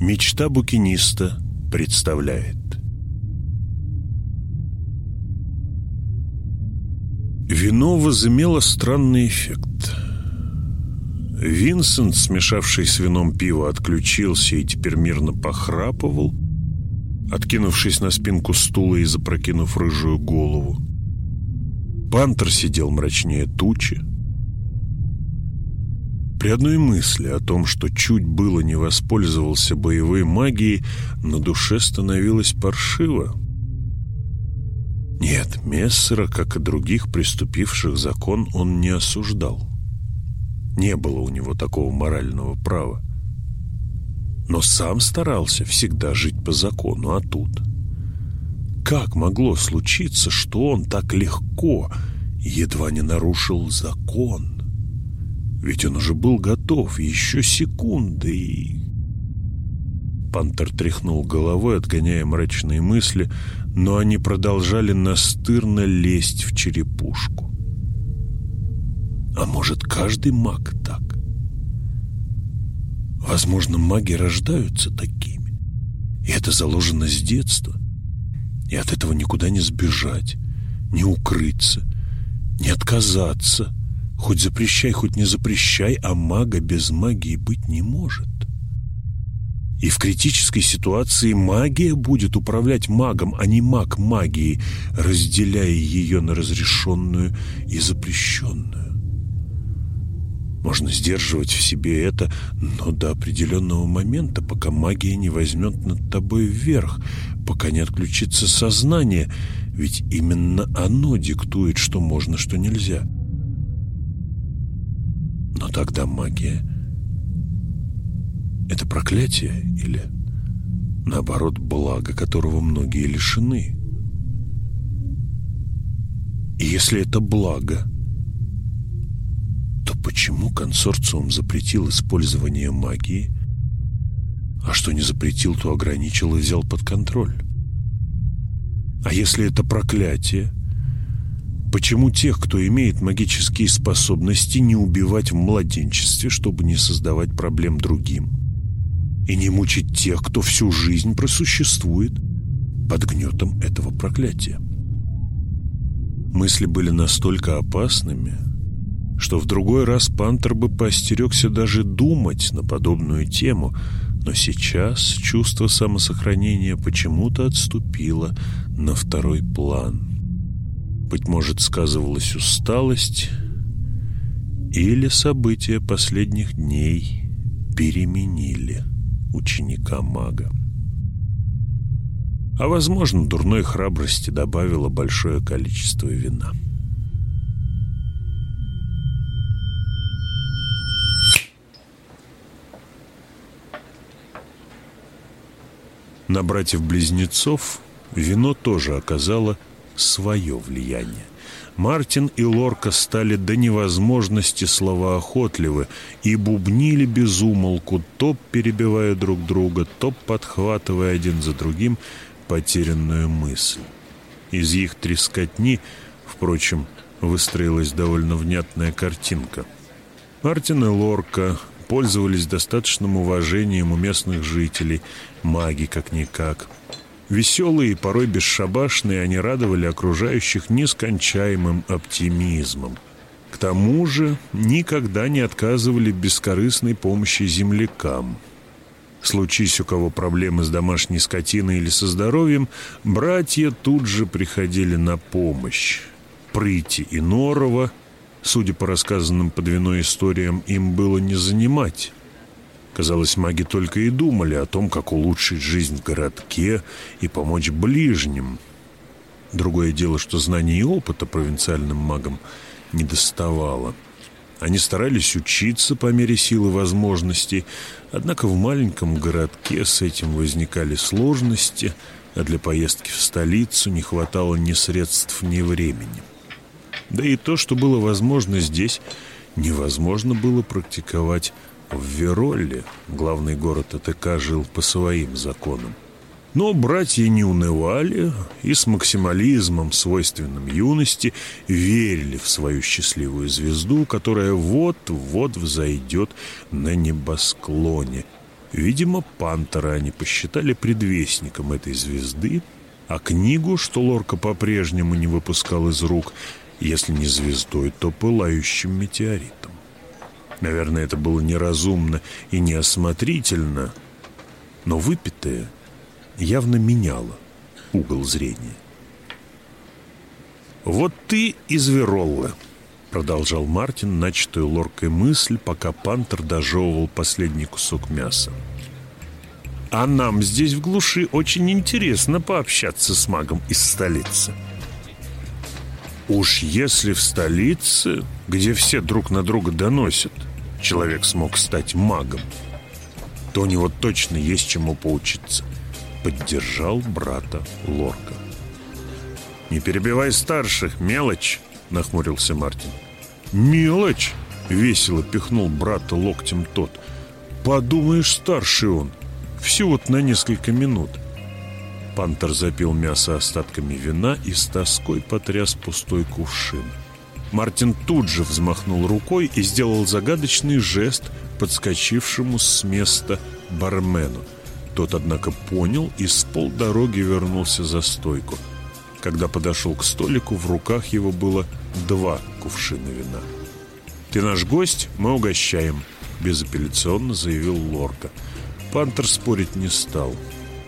Мечта букиниста представляет Вино возымело странный эффект. Винсент, смешавший с вином пиво, отключился и теперь мирно похрапывал, откинувшись на спинку стула и запрокинув рыжую голову. Пантер сидел мрачнее тучи. При одной мысли о том, что чуть было не воспользовался боевой магией, на душе становилось паршиво. Нет, Мессера, как и других приступивших закон, он не осуждал. Не было у него такого морального права. Но сам старался всегда жить по закону, а тут... Как могло случиться, что он так легко едва не нарушил закон? Ведь он уже был готов, еще секунды и... Пантер тряхнул головой, отгоняя мрачные мысли, но они продолжали настырно лезть в черепушку. А может, каждый маг так? Возможно, маги рождаются такими. И это заложено с детства. И от этого никуда не сбежать, не укрыться, не отказаться — Хоть запрещай, хоть не запрещай, а мага без магии быть не может. И в критической ситуации магия будет управлять магом, а не маг магией, разделяя ее на разрешенную и запрещенную. Можно сдерживать в себе это, но до определенного момента, пока магия не возьмет над тобой вверх, пока не отключится сознание, ведь именно оно диктует, что можно, что нельзя — но тогда магия — это проклятие или, наоборот, благо, которого многие лишены. И если это благо, то почему консорциум запретил использование магии, а что не запретил, то ограничил и взял под контроль? А если это проклятие — Почему тех, кто имеет магические способности, не убивать в младенчестве, чтобы не создавать проблем другим? И не мучить тех, кто всю жизнь просуществует под гнетом этого проклятия? Мысли были настолько опасными, что в другой раз Пантер бы поостерегся даже думать на подобную тему, но сейчас чувство самосохранения почему-то отступило на второй план – быть может, сказывалась усталость или события последних дней переменили ученика-мага. А, возможно, дурной храбрости добавило большое количество вина. На братьев-близнецов вино тоже оказало свое влияние. Мартин и Лорка стали до невозможности словоохотливы и бубнили без умолку, то перебивая друг друга, то подхватывая один за другим потерянную мысль. Из их трескотни, впрочем, выстроилась довольно внятная картинка. Мартин и Лорка пользовались достаточным уважением у местных жителей, маги как-никак – Веселые и порой бесшабашные, они радовали окружающих нескончаемым оптимизмом. К тому же никогда не отказывали бескорыстной помощи землякам. Случись у кого проблемы с домашней скотиной или со здоровьем, братья тут же приходили на помощь. Прыти и Норова, судя по рассказанным под вино историям, им было не занимать. Казалось, маги только и думали о том, как улучшить жизнь в городке и помочь ближним. Другое дело, что знаний и опыта провинциальным магам не доставало. Они старались учиться по мере силы возможностей, однако в маленьком городке с этим возникали сложности, а для поездки в столицу не хватало ни средств, ни времени. Да и то, что было возможно здесь, невозможно было практиковать в Веролле, главный город АТК, жил по своим законам. Но братья не унывали и с максимализмом, свойственным юности, верили в свою счастливую звезду, которая вот-вот взойдет на небосклоне. Видимо, Пантера они посчитали предвестником этой звезды, а книгу, что Лорка по-прежнему не выпускал из рук, если не звездой, то пылающим метеоритом. Наверное, это было неразумно и неосмотрительно, но выпитое явно меняло угол зрения. «Вот ты и зверолла», — продолжал Мартин начатую лоркой мысль, пока пантер дожевывал последний кусок мяса. «А нам здесь в глуши очень интересно пообщаться с магом из столицы». Уж если в столице, где все друг на друга доносят, человек смог стать магом, то у него точно есть чему поучиться. Поддержал брата Лорка. «Не перебивай старших, мелочь!» — нахмурился Мартин. «Мелочь!» — весело пихнул брата локтем тот. «Подумаешь, старший он! Всего-то на несколько минут!» Пантер запил мясо остатками вина и с тоской потряс пустой кувшин. Мартин тут же взмахнул рукой и сделал загадочный жест подскочившему с места бармену. Тот, однако, понял и с полдороги вернулся за стойку. Когда подошел к столику, в руках его было два кувшина вина. «Ты наш гость, мы угощаем», — безапелляционно заявил Лорка. Пантер спорить не стал.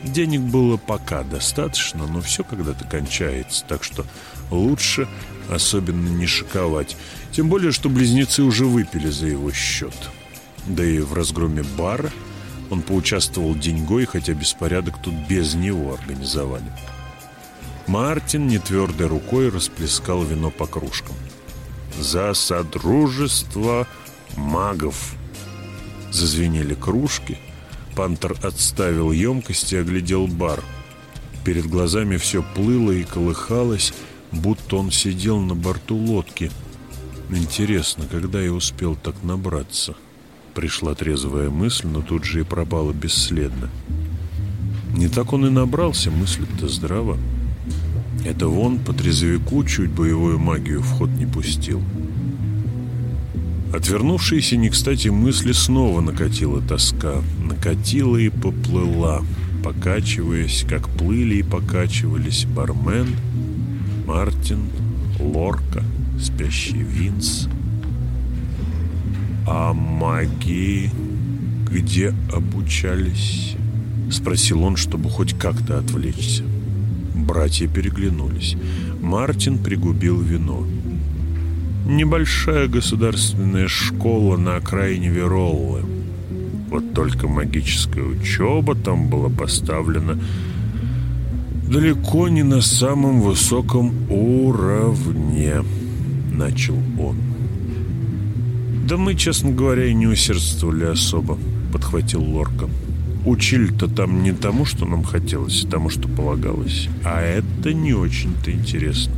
Денег было пока достаточно, но все когда-то кончается, так что лучше особенно не шиковать. Тем более, что близнецы уже выпили за его счет. Да и в разгроме бара он поучаствовал деньгой, хотя беспорядок тут без него организовали. Мартин нетвердой рукой расплескал вино по кружкам. «За содружество магов!» Зазвенели кружки, Пантер отставил емкость и оглядел бар. Перед глазами все плыло и колыхалось, будто он сидел на борту лодки. Интересно, когда я успел так набраться? Пришла трезвая мысль, но тут же и пропала бесследно. Не так он и набрался, мысль-то здраво. Это вон по трезвяку чуть боевую магию в ход не пустил. Отвернувшиеся не кстати мысли снова накатила тоска. Накатила и поплыла, покачиваясь, как плыли и покачивались бармен, Мартин, Лорка, спящий Винс. «А маги где обучались?» — спросил он, чтобы хоть как-то отвлечься. Братья переглянулись. Мартин пригубил вино. Небольшая государственная школа на окраине Вероллы. Вот только магическая учеба там была поставлена далеко не на самом высоком уровне, начал он. Да мы, честно говоря, и не усердствовали особо, подхватил Лорка. Учили-то там не тому, что нам хотелось, а тому, что полагалось. А это не очень-то интересно.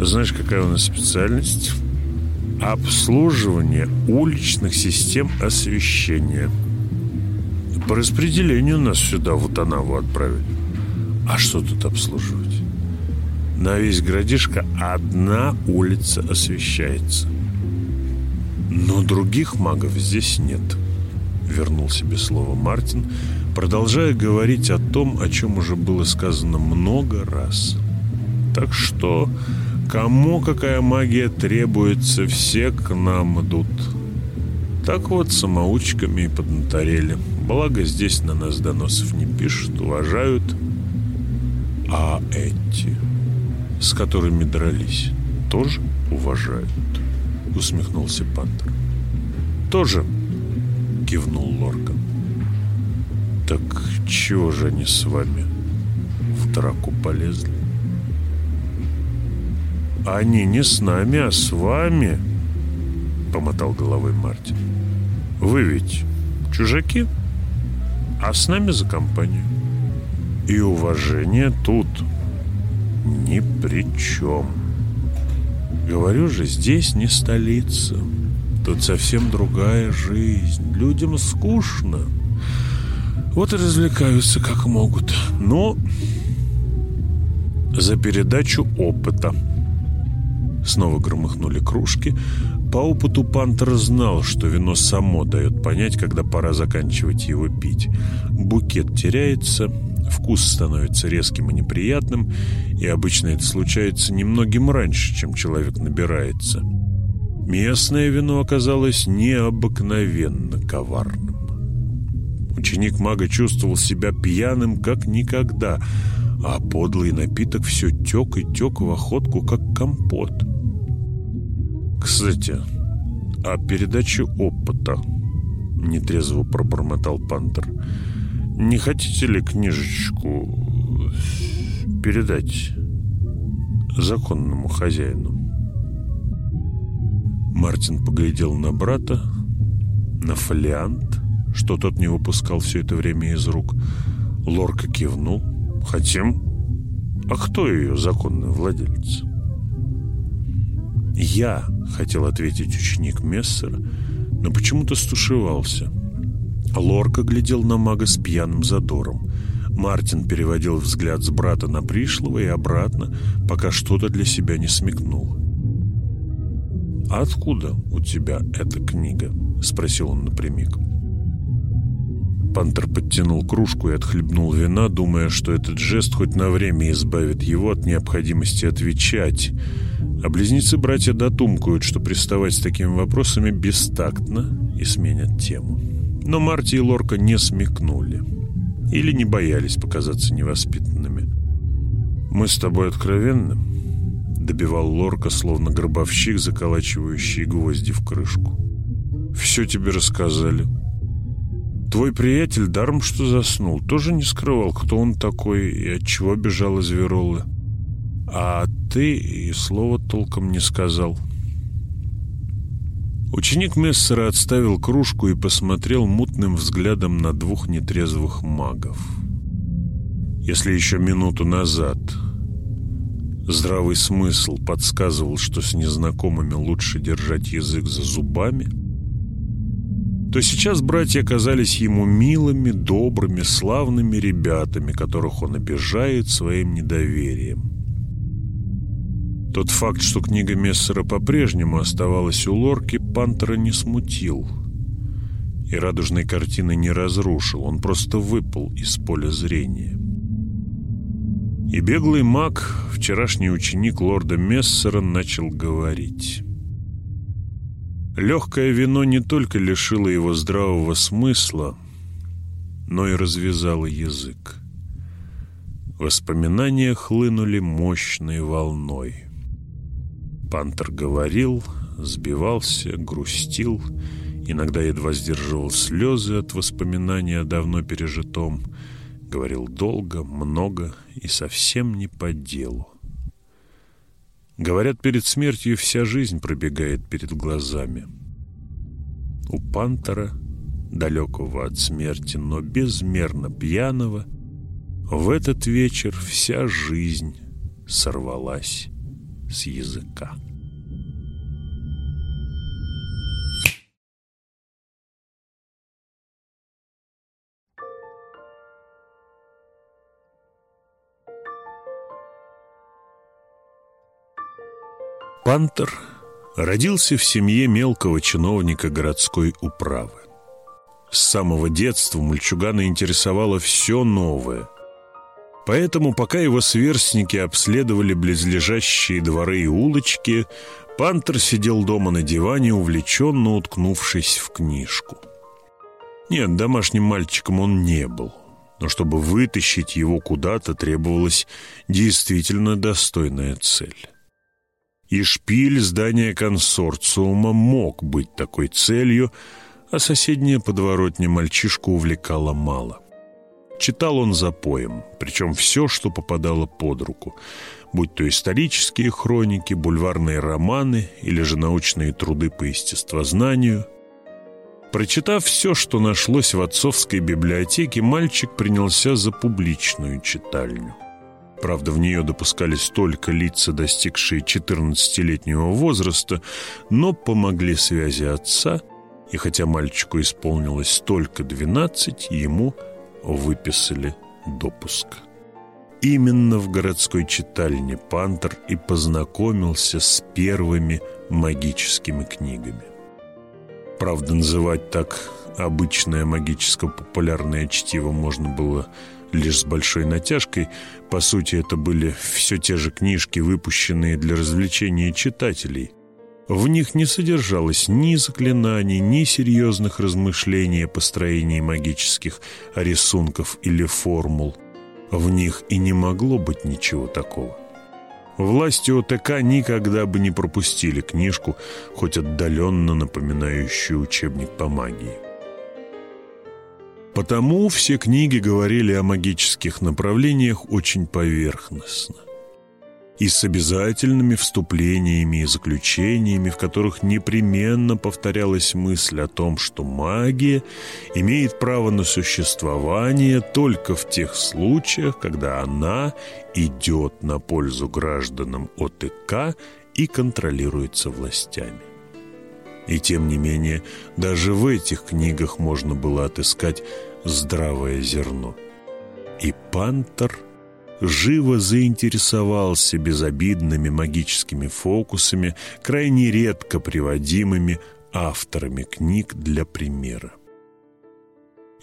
Знаешь, какая у нас специальность? Обслуживание уличных систем освещения. По распределению нас сюда, в Утанаву, отправили. А что тут обслуживать? На весь городишко одна улица освещается. Но других магов здесь нет. Вернул себе слово Мартин, продолжая говорить о том, о чем уже было сказано много раз. Так что Кому какая магия требуется, все к нам идут. Так вот, самоучками и поднаторели. Благо, здесь на нас доносов не пишут, уважают. А эти, с которыми дрались, тоже уважают? Усмехнулся Пантер. Тоже, кивнул Лорка. Так чего же они с вами в драку полезли? «Они не с нами, а с вами», — помотал головой Мартин. «Вы ведь чужаки, а с нами за компанию. И уважение тут ни при чем. Говорю же, здесь не столица». Тут совсем другая жизнь. Людям скучно. Вот и развлекаются как могут. Но за передачу опыта. Снова громыхнули кружки. По опыту Пантер знал, что вино само дает понять, когда пора заканчивать его пить. Букет теряется, вкус становится резким и неприятным, и обычно это случается немногим раньше, чем человек набирается. Местное вино оказалось необыкновенно коварным. Ученик мага чувствовал себя пьяным как никогда, а подлый напиток все тек и тек в охотку, как компот. «Кстати, о передаче опыта», — нетрезво пробормотал Пантер. «Не хотите ли книжечку передать законному хозяину?» Мартин поглядел на брата, на фолиант, что тот не выпускал все это время из рук. Лорка кивнул. «Хотим? А кто ее законный владелец?» «Я», — хотел ответить ученик Мессера, но почему-то стушевался. Лорка глядел на мага с пьяным задором. Мартин переводил взгляд с брата на пришлого и обратно, пока что-то для себя не смекнул. «Откуда у тебя эта книга?» — спросил он напрямик. Пантер подтянул кружку и отхлебнул вина, думая, что этот жест хоть на время избавит его от необходимости отвечать. А близнецы-братья дотумкают, что приставать с такими вопросами бестактно и сменят тему. Но Марти и Лорка не смекнули. Или не боялись показаться невоспитанными. «Мы с тобой откровенны?» Добивал Лорка, словно гробовщик, заколачивающий гвозди в крышку. «Все тебе рассказали. Твой приятель, даром что заснул, тоже не скрывал, кто он такой и от чего бежал из Веролы. А ты и слова толком не сказал». Ученик Мессера отставил кружку и посмотрел мутным взглядом на двух нетрезвых магов. Если еще минуту назад Здравый смысл подсказывал, что с незнакомыми лучше держать язык за зубами, то сейчас братья оказались ему милыми, добрыми, славными ребятами, которых он обижает своим недоверием. Тот факт, что книга Мессера по-прежнему оставалась у Лорки, Пантера не смутил. И радужной картины не разрушил, он просто выпал из поля зрения. И беглый маг, вчерашний ученик лорда Мессера, начал говорить. Легкое вино не только лишило его здравого смысла, но и развязало язык. Воспоминания хлынули мощной волной. Пантер говорил, сбивался, грустил, иногда едва сдерживал слезы от воспоминания о давно пережитом – Говорил долго, много и совсем не по делу. Говорят, перед смертью вся жизнь пробегает перед глазами. У пантера, далекого от смерти, но безмерно пьяного, в этот вечер вся жизнь сорвалась с языка. Пантер родился в семье мелкого чиновника городской управы. С самого детства мальчугана интересовало все новое. Поэтому, пока его сверстники обследовали близлежащие дворы и улочки, Пантер сидел дома на диване, увлеченно уткнувшись в книжку. Нет, домашним мальчиком он не был, но чтобы вытащить его куда-то требовалась действительно достойная цель. И шпиль здания консорциума мог быть такой целью, а соседняя подворотня мальчишку увлекала мало. Читал он за поем, причем все, что попадало под руку, будь то исторические хроники, бульварные романы или же научные труды по естествознанию. Прочитав все, что нашлось в отцовской библиотеке, мальчик принялся за публичную читальню. Правда, в нее допускались только лица, достигшие 14-летнего возраста, но помогли связи отца, и хотя мальчику исполнилось только 12, ему выписали допуск. Именно в городской читальне Пантер и познакомился с первыми магическими книгами. Правда, называть так обычное магическо-популярное чтиво можно было лишь с большой натяжкой. По сути, это были все те же книжки, выпущенные для развлечения читателей. В них не содержалось ни заклинаний, ни серьезных размышлений о построении магических рисунков или формул. В них и не могло быть ничего такого. Власти ОТК никогда бы не пропустили книжку, хоть отдаленно напоминающую учебник по магии. Потому все книги говорили о магических направлениях очень поверхностно и с обязательными вступлениями и заключениями, в которых непременно повторялась мысль о том, что магия имеет право на существование только в тех случаях, когда она идет на пользу гражданам ОТК и контролируется властями. И тем не менее, даже в этих книгах можно было отыскать здравое зерно. И Пантер живо заинтересовался безобидными магическими фокусами, крайне редко приводимыми авторами книг для примера.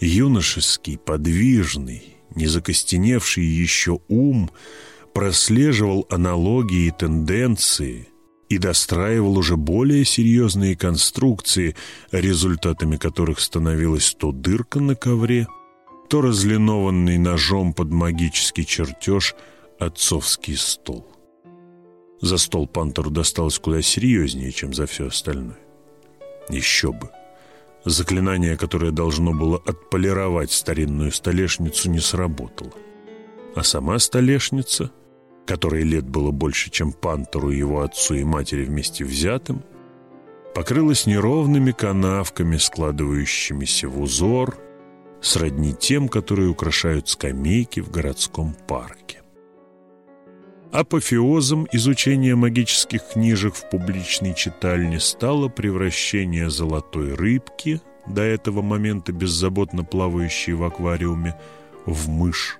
Юношеский, подвижный, незакостеневший еще ум прослеживал аналогии и тенденции – и достраивал уже более серьезные конструкции, результатами которых становилась то дырка на ковре, то разлинованный ножом под магический чертеж отцовский стол. За стол Пантеру досталось куда серьезнее, чем за все остальное. Еще бы. Заклинание, которое должно было отполировать старинную столешницу, не сработало. А сама столешница — которой лет было больше, чем Пантеру, его отцу и матери вместе взятым, покрылась неровными канавками, складывающимися в узор, сродни тем, которые украшают скамейки в городском парке. Апофеозом изучения магических книжек в публичной читальне стало превращение золотой рыбки, до этого момента беззаботно плавающей в аквариуме, в мышь.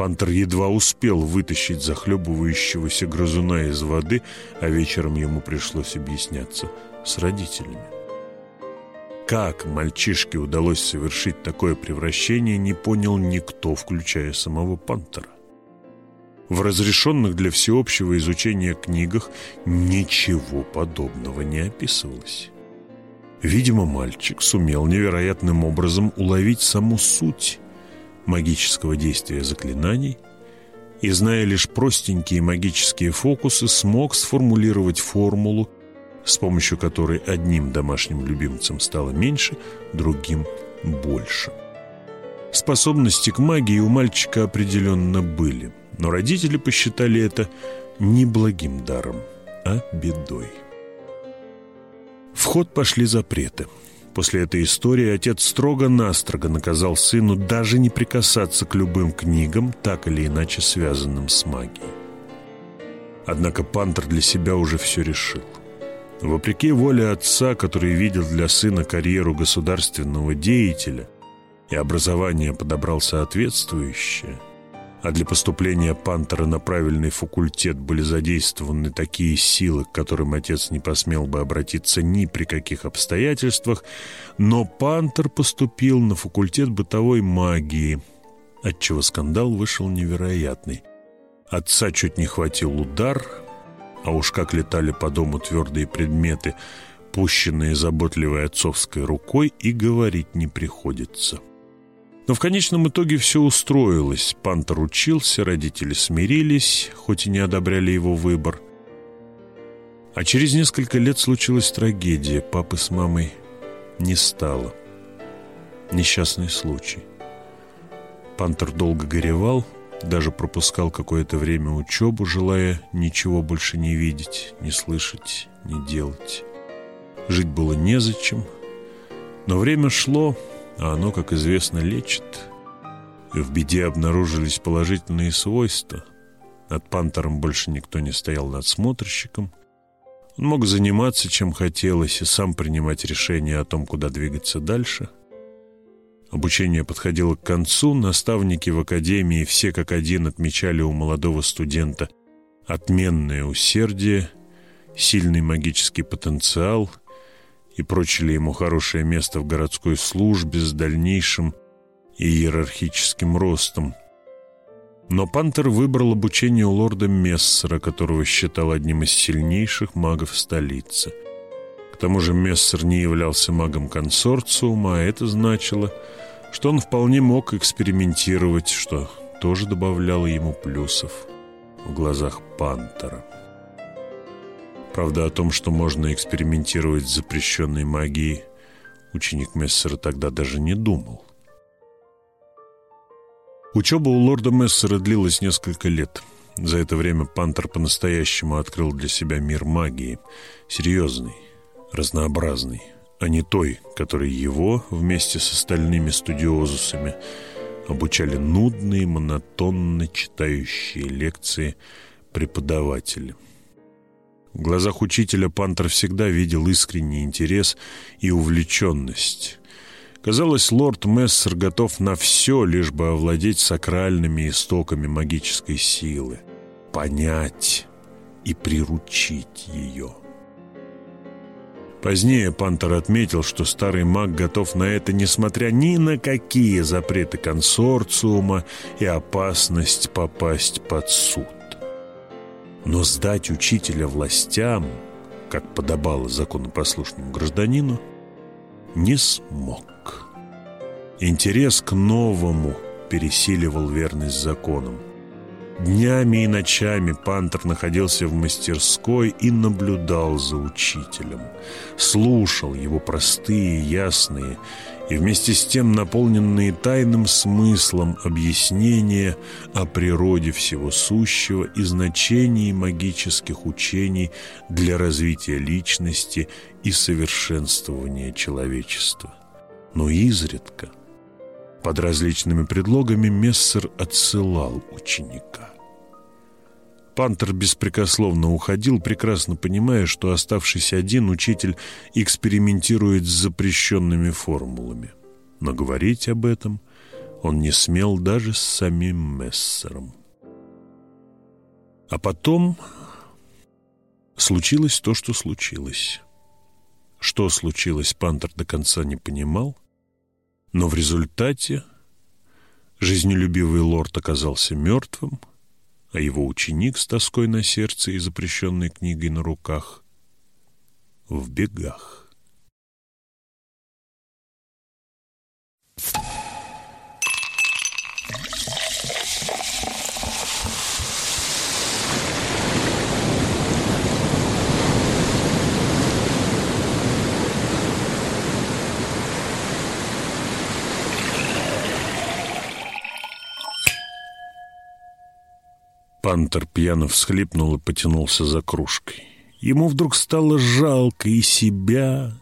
Пантер едва успел вытащить захлебывающегося грызуна из воды, а вечером ему пришлось объясняться с родителями. Как мальчишке удалось совершить такое превращение, не понял никто, включая самого Пантера. В разрешенных для всеобщего изучения книгах ничего подобного не описывалось. Видимо, мальчик сумел невероятным образом уловить саму суть магического действия заклинаний и, зная лишь простенькие магические фокусы, смог сформулировать формулу, с помощью которой одним домашним любимцем стало меньше, другим – больше. Способности к магии у мальчика определенно были, но родители посчитали это не благим даром, а бедой. В ход пошли запреты – После этой истории отец строго-настрого наказал сыну даже не прикасаться к любым книгам, так или иначе связанным с магией. Однако Пантер для себя уже все решил. Вопреки воле отца, который видел для сына карьеру государственного деятеля, и образование подобрал соответствующее – а для поступления Пантера на правильный факультет были задействованы такие силы, к которым отец не посмел бы обратиться ни при каких обстоятельствах, но Пантер поступил на факультет бытовой магии, отчего скандал вышел невероятный. Отца чуть не хватил удар, а уж как летали по дому твердые предметы, пущенные заботливой отцовской рукой, и говорить не приходится. Но в конечном итоге все устроилось. Пантер учился, родители смирились, хоть и не одобряли его выбор. А через несколько лет случилась трагедия. Папы с мамой не стало. Несчастный случай. Пантер долго горевал, даже пропускал какое-то время учебу, желая ничего больше не видеть, не слышать, не делать. Жить было незачем. Но время шло, а оно, как известно, лечит. В беде обнаружились положительные свойства. Над пантером больше никто не стоял надсмотрщиком. Он мог заниматься, чем хотелось, и сам принимать решения о том, куда двигаться дальше. Обучение подходило к концу, наставники в академии все как один отмечали у молодого студента отменное усердие, сильный магический потенциал и прочили ему хорошее место в городской службе с дальнейшим иерархическим ростом. Но Пантер выбрал обучение у лорда Мессера, которого считал одним из сильнейших магов столицы. К тому же Мессер не являлся магом консорциума, а это значило, что он вполне мог экспериментировать, что тоже добавляло ему плюсов в глазах Пантера. Правда, о том, что можно экспериментировать с запрещенной магией, ученик Мессера тогда даже не думал. Учеба у лорда Мессера длилась несколько лет. За это время Пантер по-настоящему открыл для себя мир магии. Серьезный, разнообразный, а не той, которой его вместе с остальными студиозусами обучали нудные, монотонно читающие лекции преподаватели. В глазах учителя Пантер всегда видел искренний интерес и увлеченность. Казалось, лорд Мессер готов на все, лишь бы овладеть сакральными истоками магической силы, понять и приручить ее. Позднее Пантер отметил, что старый маг готов на это, несмотря ни на какие запреты консорциума и опасность попасть под суд. Но сдать учителя властям, как подобало законопослушному гражданину, не смог. Интерес к новому пересиливал верность законам. Днями и ночами Пантер находился в мастерской и наблюдал за учителем. Слушал его простые, ясные и вместе с тем наполненные тайным смыслом объяснения о природе всего сущего и значении магических учений для развития личности и совершенствования человечества. Но изредка – под различными предлогами Мессер отсылал ученика. Пантер беспрекословно уходил, прекрасно понимая, что оставшийся один учитель экспериментирует с запрещенными формулами. Но говорить об этом он не смел даже с самим Мессером. А потом случилось то, что случилось. Что случилось, Пантер до конца не понимал, но в результате жизнелюбивый лорд оказался мертвым, а его ученик с тоской на сердце и запрещенной книгой на руках в бегах. Пантер пьяно всхлипнул и потянулся за кружкой. Ему вдруг стало жалко и себя,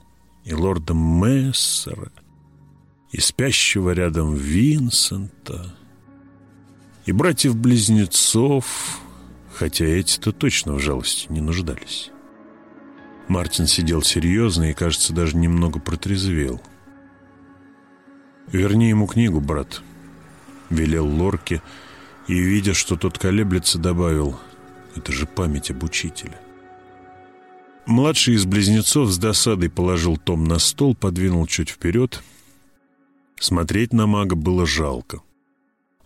и лорда Мессера, и спящего рядом Винсента, и братьев-близнецов, хотя эти-то точно в жалости не нуждались. Мартин сидел серьезно и, кажется, даже немного протрезвел. «Верни ему книгу, брат», — велел Лорке, — и, видя, что тот колеблется, добавил «Это же память об учителе». Младший из близнецов с досадой положил том на стол, подвинул чуть вперед. Смотреть на мага было жалко.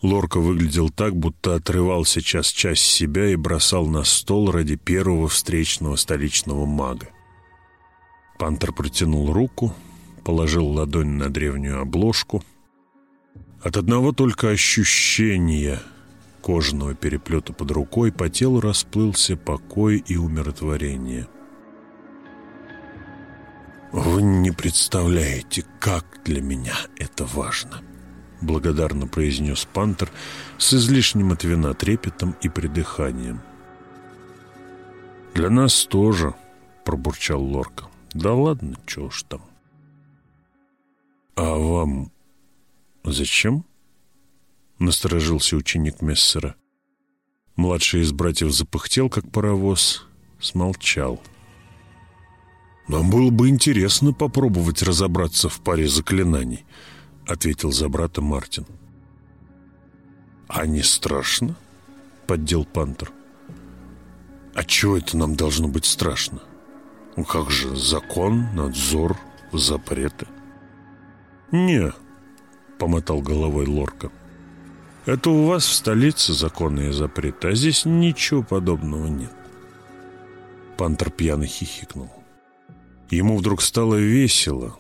Лорка выглядел так, будто отрывал сейчас часть себя и бросал на стол ради первого встречного столичного мага. Пантер протянул руку, положил ладонь на древнюю обложку. От одного только ощущения кожаного переплета под рукой по телу расплылся покой и умиротворение. «Вы не представляете, как для меня это важно!» Благодарно произнес Пантер с излишним от вина трепетом и придыханием. «Для нас тоже», — пробурчал Лорка. «Да ладно, чего ж там». «А вам зачем?» Насторожился ученик Мессера. Младший из братьев запыхтел, как паровоз, смолчал. «Нам было бы интересно попробовать разобраться в паре заклинаний», — ответил за брата Мартин. «А не страшно?» — поддел Пантер. «А чего это нам должно быть страшно? Ну как же, закон, надзор, запреты?» «Не», — помотал головой Лорка. «Это у вас в столице законы и запреты, а здесь ничего подобного нет». Пантер пьяно хихикнул. Ему вдруг стало весело.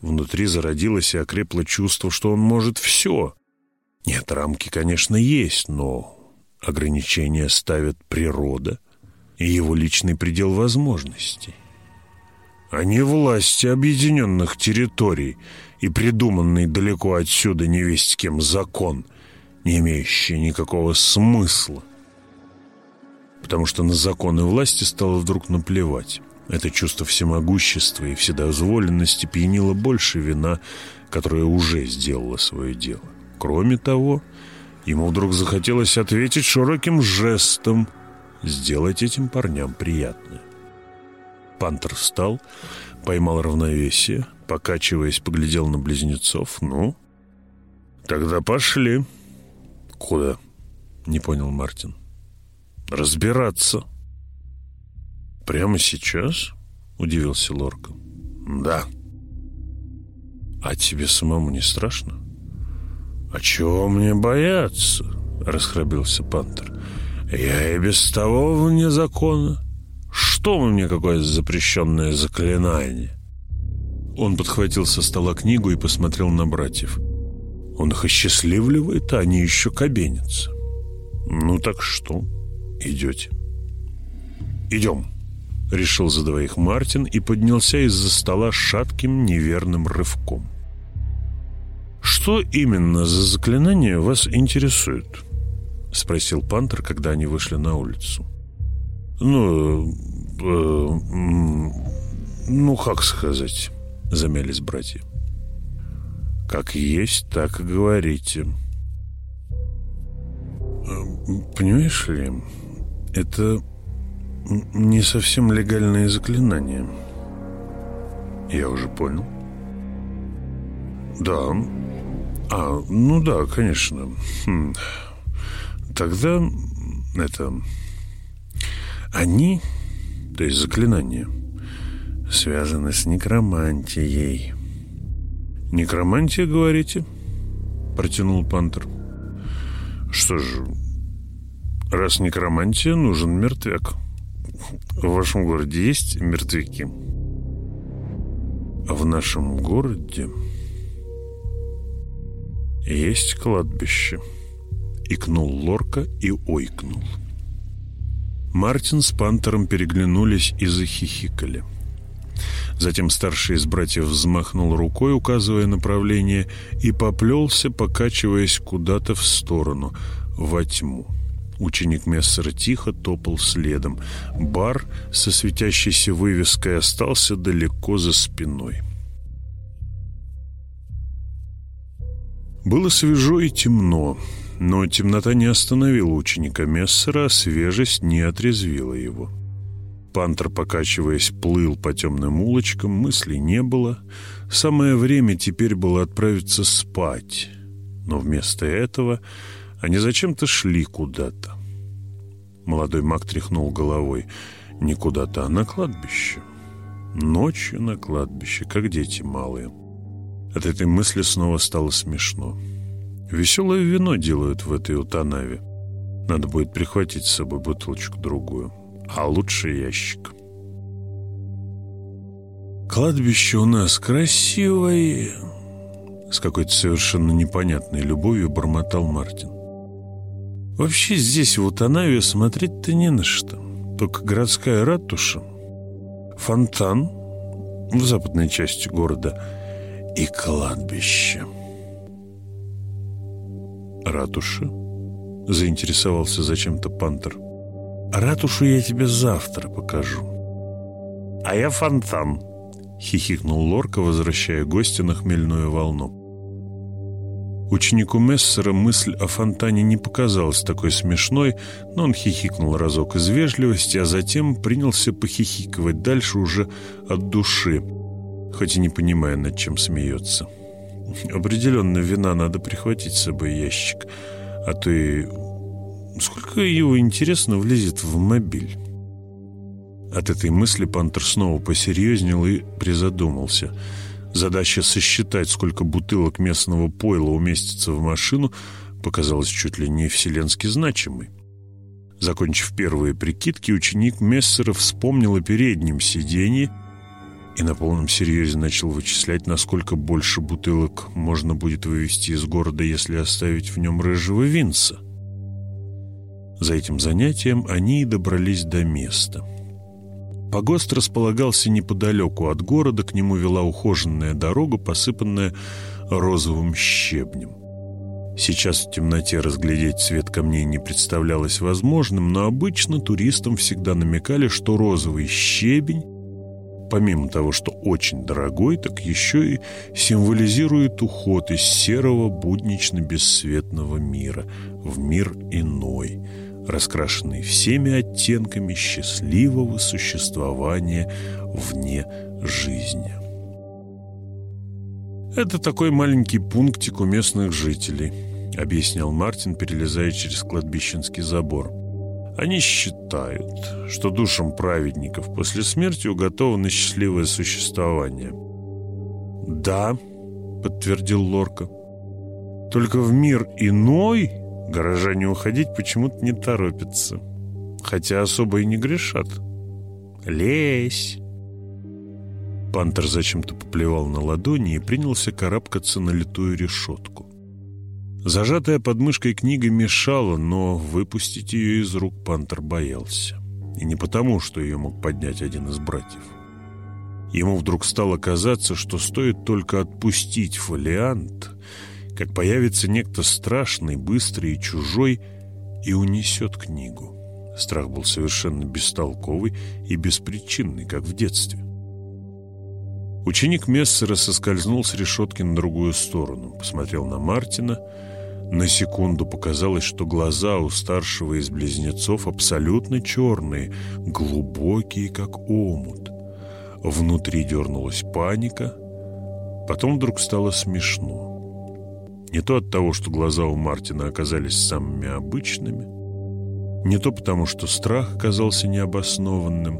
Внутри зародилось и окрепло чувство, что он может все. Нет, рамки, конечно, есть, но ограничения ставит природа и его личный предел возможностей. А не власти объединенных территорий и придуманный далеко отсюда невесть кем закон, не имеющий никакого смысла. Потому что на законы власти стало вдруг наплевать. Это чувство всемогущества и вседозволенности пьянило больше вина, которая уже сделала свое дело. Кроме того, ему вдруг захотелось ответить широким жестом, сделать этим парням приятное. Пантер встал, поймал равновесие, покачиваясь, поглядел на близнецов. «Ну, тогда пошли». «Куда?» — не понял Мартин. «Разбираться». «Прямо сейчас?» — удивился Лорка. «Да». «А тебе самому не страшно?» «А чего мне бояться?» — расхрабился Пантер. «Я и без того вне закона. Что мне какое запрещенное заклинание?» Он подхватил со стола книгу и посмотрел на братьев. Он их осчастливливает, а они еще кабенятся. «Ну так что? Идете?» «Идем», — решил за двоих Мартин и поднялся из-за стола шатким неверным рывком. «Что именно за заклинание вас интересует?» — спросил Пантер, когда они вышли на улицу. «Ну, э, ну, как сказать?» — замялись братья. «Как есть, так и говорите». «Понимаешь ли, это не совсем легальное заклинание». «Я уже понял». «Да, а, ну да, конечно. Хм. Тогда это... Они, то есть заклинания, связаны с некромантией. «Некромантия, говорите?» — протянул Пантер. «Что же, раз некромантия, нужен мертвяк. В вашем городе есть мертвяки?» «В нашем городе...» «Есть кладбище», — икнул Лорка и ойкнул. Мартин с Пантером переглянулись и захихикали. Затем старший из братьев взмахнул рукой, указывая направление, и поплелся, покачиваясь куда-то в сторону, во тьму. Ученик Мессера тихо топал следом. Бар со светящейся вывеской остался далеко за спиной. Было свежо и темно, но темнота не остановила ученика Мессера, а свежесть не отрезвила его. Пантер, покачиваясь, плыл по темным улочкам, мыслей не было. Самое время теперь было отправиться спать. Но вместо этого они зачем-то шли куда-то. Молодой маг тряхнул головой. Не куда-то, а на кладбище. Ночью на кладбище, как дети малые. От этой мысли снова стало смешно. Веселое вино делают в этой утанаве. Надо будет прихватить с собой бутылочку-другую. А лучше ящик. «Кладбище у нас красивое!» С какой-то совершенно непонятной любовью бормотал Мартин. «Вообще здесь, в Утанаве, смотреть-то не на что. Только городская ратуша, фонтан в западной части города — и кладбище. «Ратуша?» — заинтересовался зачем-то Пантер. «Ратушу я тебе завтра покажу». «А я фонтан», — хихикнул Лорка, возвращая гостя на хмельную волну. Ученику Мессера мысль о фонтане не показалась такой смешной, но он хихикнул разок из вежливости, а затем принялся похихикивать дальше уже от души хоть и не понимая, над чем смеется. Определенно вина надо прихватить с собой ящик. А то и... Сколько его, интересно, влезет в мобиль? От этой мысли Пантер снова посерьезнел и призадумался. Задача сосчитать, сколько бутылок местного пойла уместится в машину, показалась чуть ли не вселенски значимой. Закончив первые прикидки, ученик Мессера вспомнил о переднем сиденье и на полном серьезе начал вычислять, насколько больше бутылок можно будет вывести из города, если оставить в нем рыжего Винса. За этим занятием они и добрались до места. Погост располагался неподалеку от города, к нему вела ухоженная дорога, посыпанная розовым щебнем. Сейчас в темноте разглядеть цвет камней не представлялось возможным, но обычно туристам всегда намекали, что розовый щебень помимо того, что очень дорогой, так еще и символизирует уход из серого буднично-бессветного мира в мир иной, раскрашенный всеми оттенками счастливого существования вне жизни. «Это такой маленький пунктик у местных жителей», — объяснял Мартин, перелезая через кладбищенский забор. Они считают, что душам праведников после смерти уготовано счастливое существование. «Да», — подтвердил Лорка, — «только в мир иной горожане уходить почему-то не торопятся, хотя особо и не грешат. Лезь!» Пантер зачем-то поплевал на ладони и принялся карабкаться на литую решетку. Зажатая под мышкой книга мешала, но выпустить ее из рук Пантер боялся. И не потому, что ее мог поднять один из братьев. Ему вдруг стало казаться, что стоит только отпустить фолиант, как появится некто страшный, быстрый и чужой, и унесет книгу. Страх был совершенно бестолковый и беспричинный, как в детстве. Ученик Мессера соскользнул с решетки на другую сторону, посмотрел на Мартина — на секунду показалось, что глаза у старшего из близнецов абсолютно черные, глубокие, как омут. Внутри дернулась паника, потом вдруг стало смешно. Не то от того, что глаза у Мартина оказались самыми обычными, не то потому, что страх оказался необоснованным.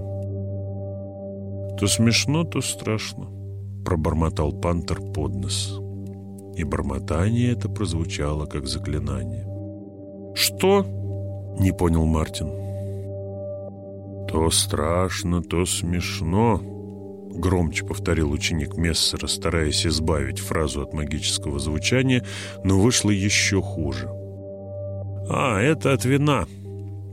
То смешно, то страшно, пробормотал Пантер под нос и бормотание это прозвучало как заклинание. «Что?» — не понял Мартин. «То страшно, то смешно», — громче повторил ученик Мессера, стараясь избавить фразу от магического звучания, но вышло еще хуже. «А, это от вина!»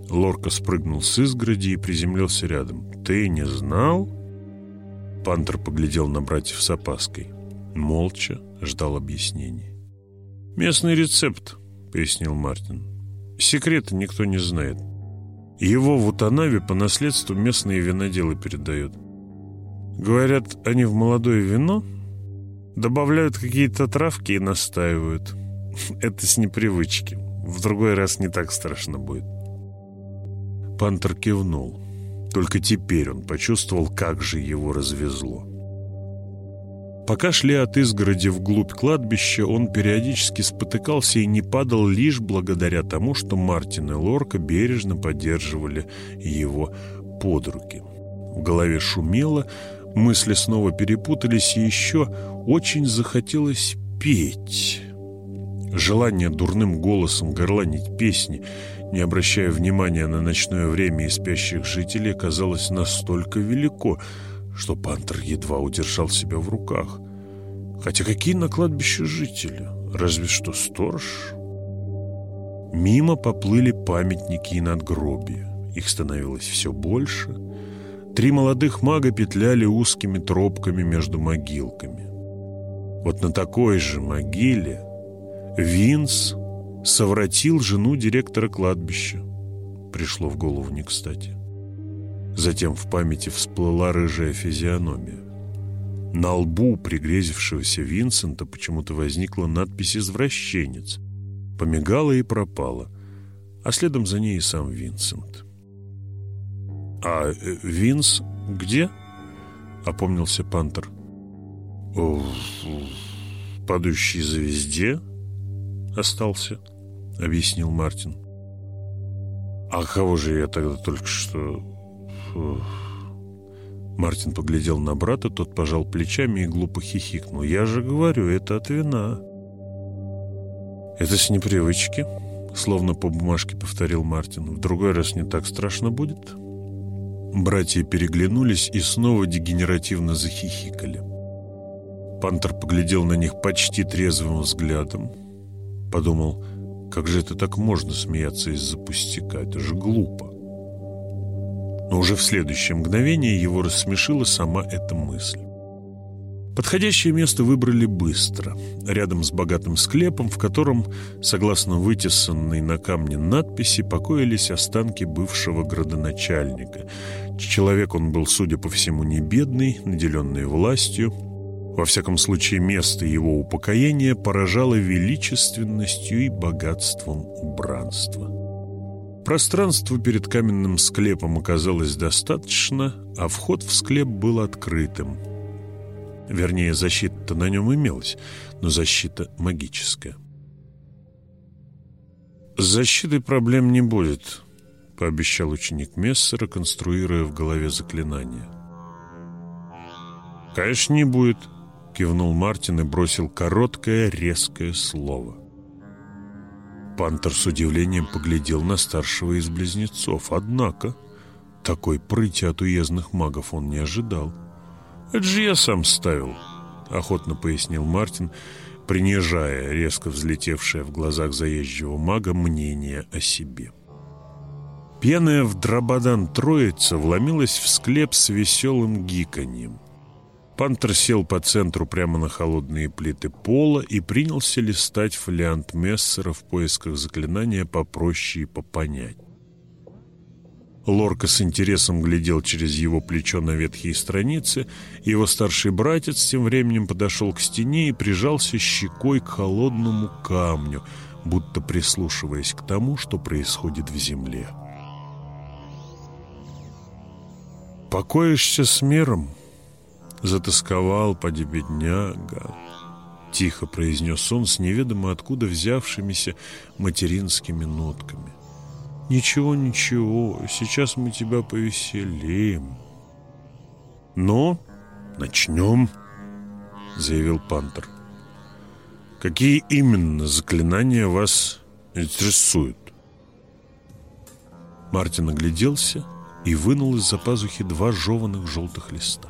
Лорка спрыгнул с изгороди и приземлился рядом. «Ты не знал?» Пантер поглядел на братьев с опаской. Молча, ждал объяснений. «Местный рецепт», — пояснил Мартин. «Секрета никто не знает. Его в Утанаве по наследству местные виноделы передают. Говорят, они в молодое вино добавляют какие-то травки и настаивают. Это с непривычки. В другой раз не так страшно будет». Пантер кивнул. Только теперь он почувствовал, как же его развезло. Пока шли от изгороди вглубь кладбища, он периодически спотыкался и не падал лишь благодаря тому, что Мартин и Лорка бережно поддерживали его под руки. В голове шумело, мысли снова перепутались, и еще очень захотелось петь. Желание дурным голосом горланить песни, не обращая внимания на ночное время и спящих жителей, казалось настолько велико — что Пантер едва удержал себя в руках. Хотя какие на кладбище жители? Разве что сторож? Мимо поплыли памятники и надгробия. Их становилось все больше. Три молодых мага петляли узкими тропками между могилками. Вот на такой же могиле Винс совратил жену директора кладбища. Пришло в голову не кстати. Затем в памяти всплыла рыжая физиономия. На лбу пригрезившегося Винсента почему-то возникла надпись «Извращенец». Помигала и пропала, а следом за ней и сам Винсент. «А э, Винс где?» — опомнился Пантер. падающей звезде остался, объяснил Мартин. А кого же я тогда только что... Мартин поглядел на брата, тот пожал плечами и глупо хихикнул. «Я же говорю, это от вина». «Это с непривычки», — словно по бумажке повторил Мартин. «В другой раз не так страшно будет». Братья переглянулись и снова дегенеративно захихикали. Пантер поглядел на них почти трезвым взглядом. Подумал, как же это так можно смеяться из-за пустяка? Это же глупо. Но уже в следующее мгновение его рассмешила сама эта мысль. Подходящее место выбрали быстро, рядом с богатым склепом, в котором, согласно вытесанной на камне надписи, покоились останки бывшего градоначальника. Человек он был, судя по всему, не бедный, наделенный властью. Во всяком случае, место его упокоения поражало величественностью и богатством убранства. Пространства перед каменным склепом оказалось достаточно, а вход в склеп был открытым – Вернее, защита-то на нем имелась, но защита магическая. «С защитой проблем не будет», — пообещал ученик Мессера, конструируя в голове заклинание. «Конечно, не будет», — кивнул Мартин и бросил короткое, резкое слово. Пантер с удивлением поглядел на старшего из близнецов. Однако, такой прыти от уездных магов он не ожидал. «Это же я сам ставил», — охотно пояснил Мартин, принижая резко взлетевшее в глазах заезжего мага мнение о себе. Пьяная в дрободан троица вломилась в склеп с веселым гиканьем. Пантер сел по центру прямо на холодные плиты пола и принялся листать фолиант Мессера в поисках заклинания попроще и попонять. Лорка с интересом глядел через его плечо на ветхие страницы. Его старший братец тем временем подошел к стене и прижался щекой к холодному камню, будто прислушиваясь к тому, что происходит в земле. «Покоишься с миром?» «Затасковал, поди бедняга», — тихо произнес он с неведомо откуда взявшимися материнскими нотками. «Ничего, ничего, сейчас мы тебя повеселим». «Ну, начнем», — заявил Пантер. «Какие именно заклинания вас интересуют?» Мартин огляделся и вынул из-за пазухи два жеванных желтых листа.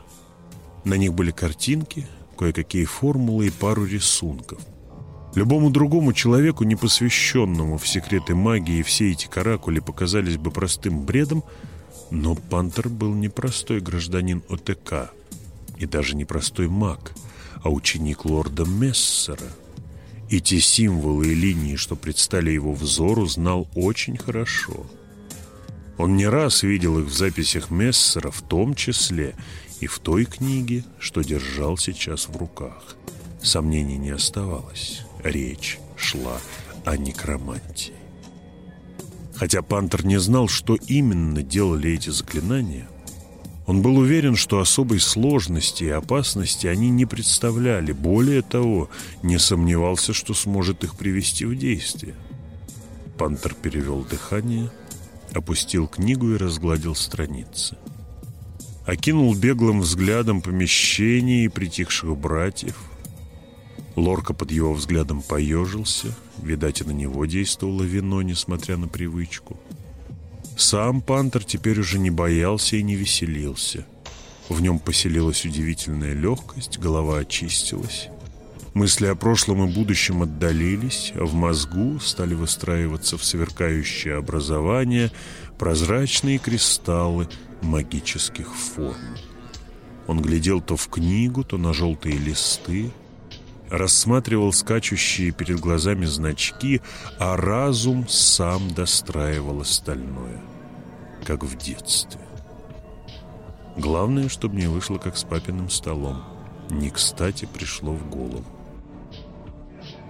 На них были картинки, кое-какие формулы и пару рисунков. Любому другому человеку, непосвященному в секреты магии, все эти каракули показались бы простым бредом, но Пантер был не простой гражданин ОТК и даже не простой маг, а ученик лорда Мессера. И те символы и линии, что предстали его взору, знал очень хорошо. Он не раз видел их в записях Мессера, в том числе и в той книге, что держал сейчас в руках. Сомнений не оставалось речь шла о некромантии. Хотя Пантер не знал, что именно делали эти заклинания, он был уверен, что особой сложности и опасности они не представляли. Более того, не сомневался, что сможет их привести в действие. Пантер перевел дыхание, опустил книгу и разгладил страницы. Окинул беглым взглядом помещение и притихших братьев – Лорка под его взглядом поежился. Видать, и на него действовало вино, несмотря на привычку. Сам Пантер теперь уже не боялся и не веселился. В нем поселилась удивительная легкость, голова очистилась. Мысли о прошлом и будущем отдалились, а в мозгу стали выстраиваться в сверкающее образование прозрачные кристаллы магических форм. Он глядел то в книгу, то на желтые листы, рассматривал скачущие перед глазами значки, а разум сам достраивал остальное, как в детстве. Главное, чтобы не вышло, как с папиным столом. Не кстати пришло в голову.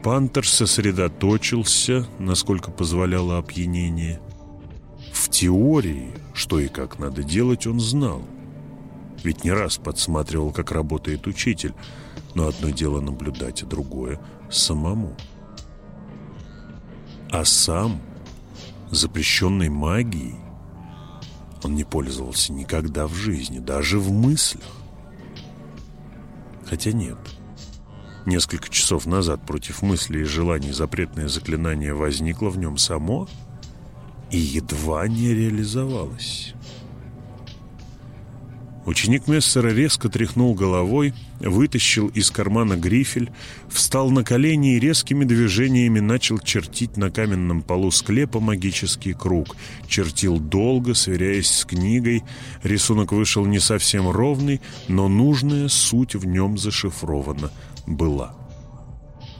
Пантер сосредоточился, насколько позволяло опьянение. В теории, что и как надо делать, он знал. Ведь не раз подсматривал, как работает учитель – Но одно дело наблюдать, а другое — самому. А сам, запрещенной магией, он не пользовался никогда в жизни, даже в мыслях. Хотя нет. Несколько часов назад против мыслей и желаний запретное заклинание возникло в нем само и едва не реализовалось. Ученик Мессера резко тряхнул головой, вытащил из кармана грифель, встал на колени и резкими движениями начал чертить на каменном полу склепа магический круг. Чертил долго, сверяясь с книгой. Рисунок вышел не совсем ровный, но нужная суть в нем зашифрована была.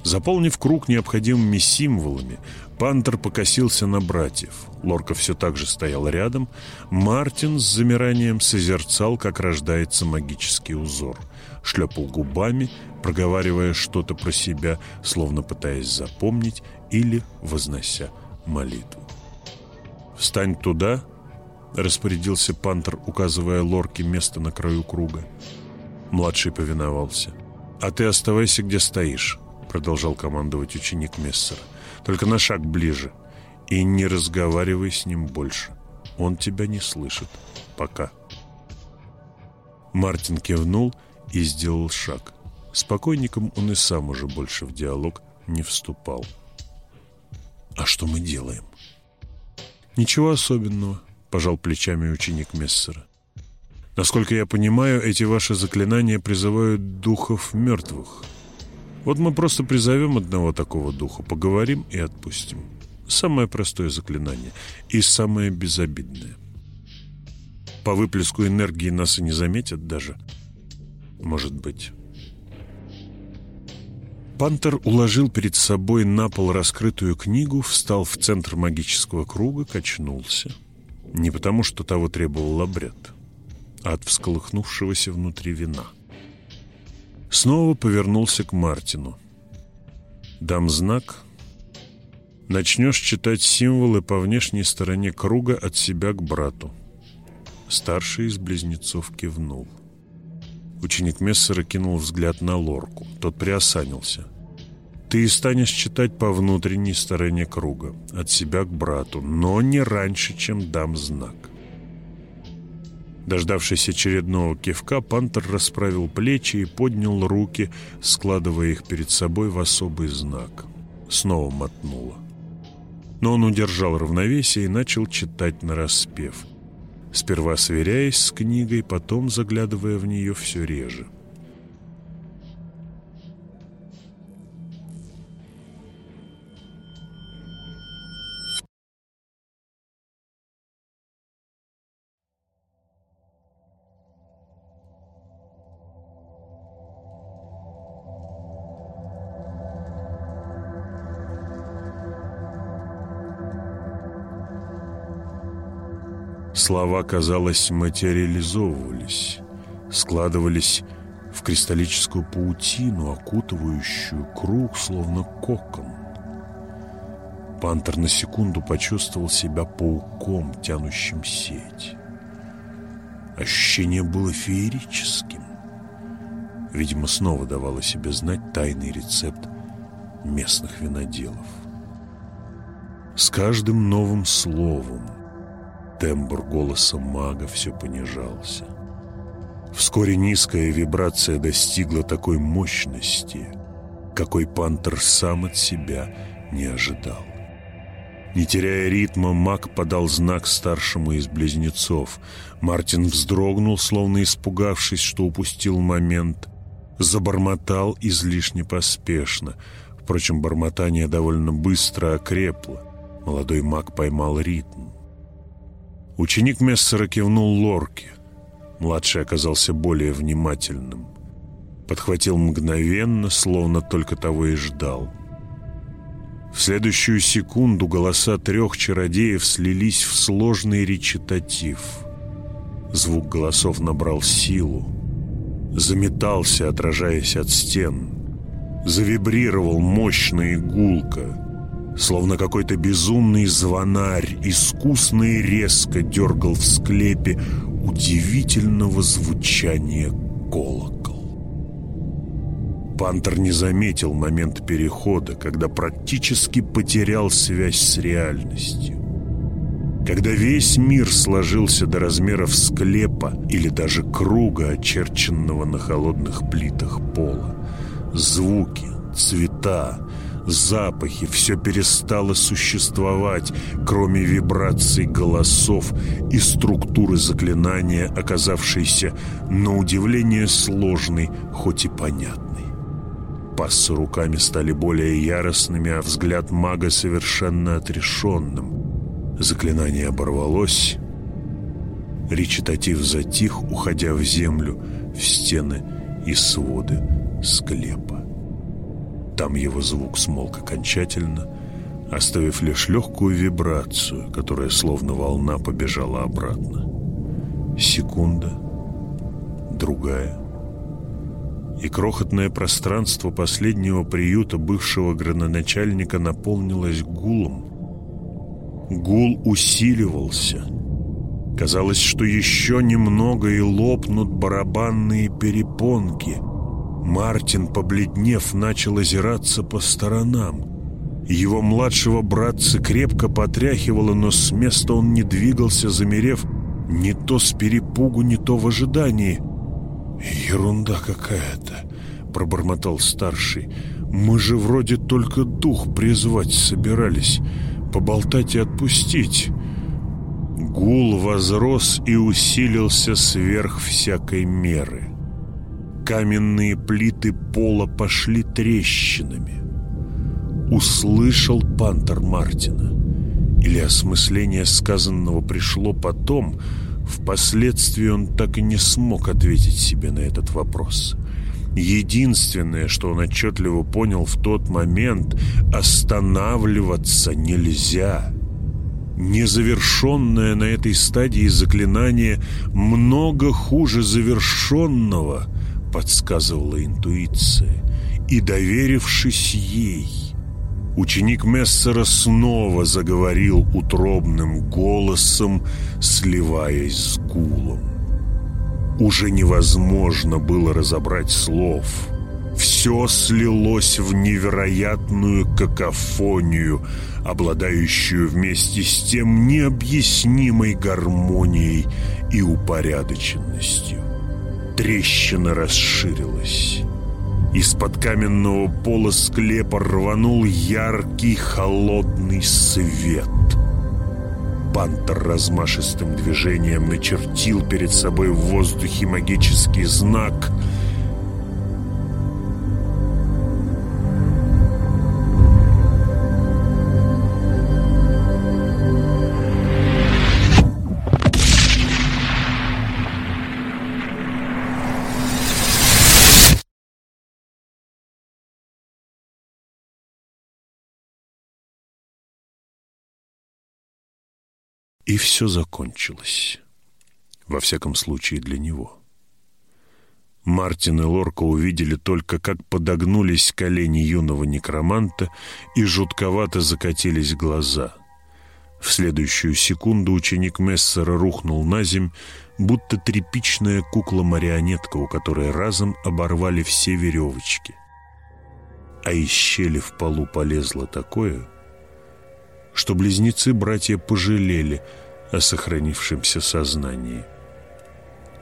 Заполнив круг необходимыми символами, Пантер покосился на братьев. Лорка все так же стоял рядом. Мартин с замиранием созерцал, как рождается магический узор. Шлепал губами, проговаривая что-то про себя, словно пытаясь запомнить или вознося молитву. «Встань туда», — распорядился Пантер, указывая Лорке место на краю круга. Младший повиновался. «А ты оставайся, где стоишь», — продолжал командовать ученик Мессера. «Только на шаг ближе. И не разговаривай с ним больше. Он тебя не слышит. Пока». Мартин кивнул и сделал шаг. Спокойником он и сам уже больше в диалог не вступал. «А что мы делаем?» «Ничего особенного», — пожал плечами ученик Мессера. Насколько я понимаю, эти ваши заклинания призывают духов мертвых. Вот мы просто призовем одного такого духа, поговорим и отпустим. Самое простое заклинание и самое безобидное. По выплеску энергии нас и не заметят даже. Может быть. Пантер уложил перед собой на пол раскрытую книгу, встал в центр магического круга, качнулся. Не потому, что того требовал обряд от всколыхнувшегося внутри вина. Снова повернулся к Мартину. «Дам знак. Начнешь читать символы по внешней стороне круга от себя к брату». Старший из близнецов кивнул. Ученик Мессера кинул взгляд на лорку. Тот приосанился. «Ты станешь читать по внутренней стороне круга, от себя к брату, но не раньше, чем дам знак». Дождавшись очередного кивка, пантер расправил плечи и поднял руки, складывая их перед собой в особый знак. Снова мотнуло. Но он удержал равновесие и начал читать нараспев. Сперва сверяясь с книгой, потом заглядывая в нее все реже. Слова, казалось, материализовывались, складывались в кристаллическую паутину, окутывающую круг, словно кокон. Пантер на секунду почувствовал себя пауком, тянущим сеть. Ощущение было феерическим. Видимо, снова давало себе знать тайный рецепт местных виноделов. С каждым новым словом тембр голоса мага все понижался. Вскоре низкая вибрация достигла такой мощности, какой пантер сам от себя не ожидал. Не теряя ритма, маг подал знак старшему из близнецов. Мартин вздрогнул, словно испугавшись, что упустил момент. Забормотал излишне поспешно. Впрочем, бормотание довольно быстро окрепло. Молодой маг поймал ритм. Ученик Мессера кивнул Лорке. Младший оказался более внимательным. Подхватил мгновенно, словно только того и ждал. В следующую секунду голоса трех чародеев слились в сложный речитатив. Звук голосов набрал силу. Заметался, отражаясь от стен. Завибрировал мощно и гулко. Словно какой-то безумный звонарь искусно и резко дергал в склепе удивительного звучания колокол. Пантер не заметил момент перехода, когда практически потерял связь с реальностью. Когда весь мир сложился до размеров склепа или даже круга, очерченного на холодных плитах пола. Звуки, цвета, запахи, все перестало существовать, кроме вибраций голосов и структуры заклинания, оказавшейся на удивление сложной, хоть и понятной. Пассы руками стали более яростными, а взгляд мага совершенно отрешенным. Заклинание оборвалось. Речитатив затих, уходя в землю, в стены и своды склепа. Там его звук смолк окончательно, оставив лишь легкую вибрацию, которая словно волна побежала обратно. Секунда, другая — и крохотное пространство последнего приюта бывшего градоначальника наполнилось гулом. Гул усиливался. Казалось, что еще немного и лопнут барабанные перепонки. Мартин, побледнев, начал озираться по сторонам. Его младшего братца крепко потряхивало, но с места он не двигался, замерев не то с перепугу, не то в ожидании — «Ерунда какая-то», — пробормотал старший. «Мы же вроде только дух призвать собирались, поболтать и отпустить». Гул возрос и усилился сверх всякой меры. Каменные плиты пола пошли трещинами. Услышал пантер Мартина. Или осмысление сказанного пришло потом — Впоследствии он так и не смог ответить себе на этот вопрос. Единственное, что он отчетливо понял в тот момент, останавливаться нельзя. Незавершенное на этой стадии заклинание много хуже завершенного, подсказывала интуиция. И доверившись ей, Ученик Мессера снова заговорил утробным голосом, сливаясь с гулом. Уже невозможно было разобрать слов. Все слилось в невероятную какофонию, обладающую вместе с тем необъяснимой гармонией и упорядоченностью. Трещина расширилась. Из-под каменного пола склепа рванул яркий холодный свет. Пантер размашистым движением начертил перед собой в воздухе магический знак — И все закончилось. Во всяком случае для него. Мартин и Лорка увидели только, как подогнулись колени юного некроманта и жутковато закатились глаза. В следующую секунду ученик Мессера рухнул на земь, будто тряпичная кукла-марионетка, у которой разом оборвали все веревочки. А из щели в полу полезло такое, что близнецы-братья пожалели о сохранившемся сознании.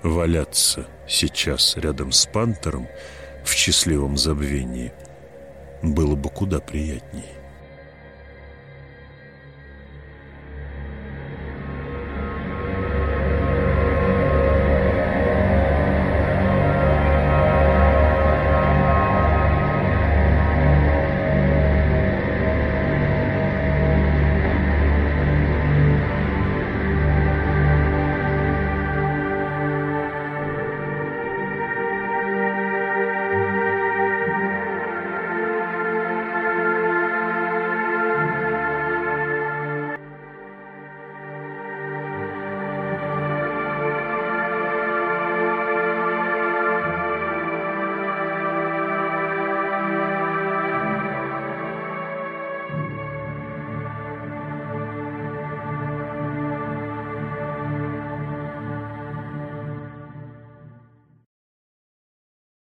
Валяться сейчас рядом с пантером в счастливом забвении было бы куда приятнее.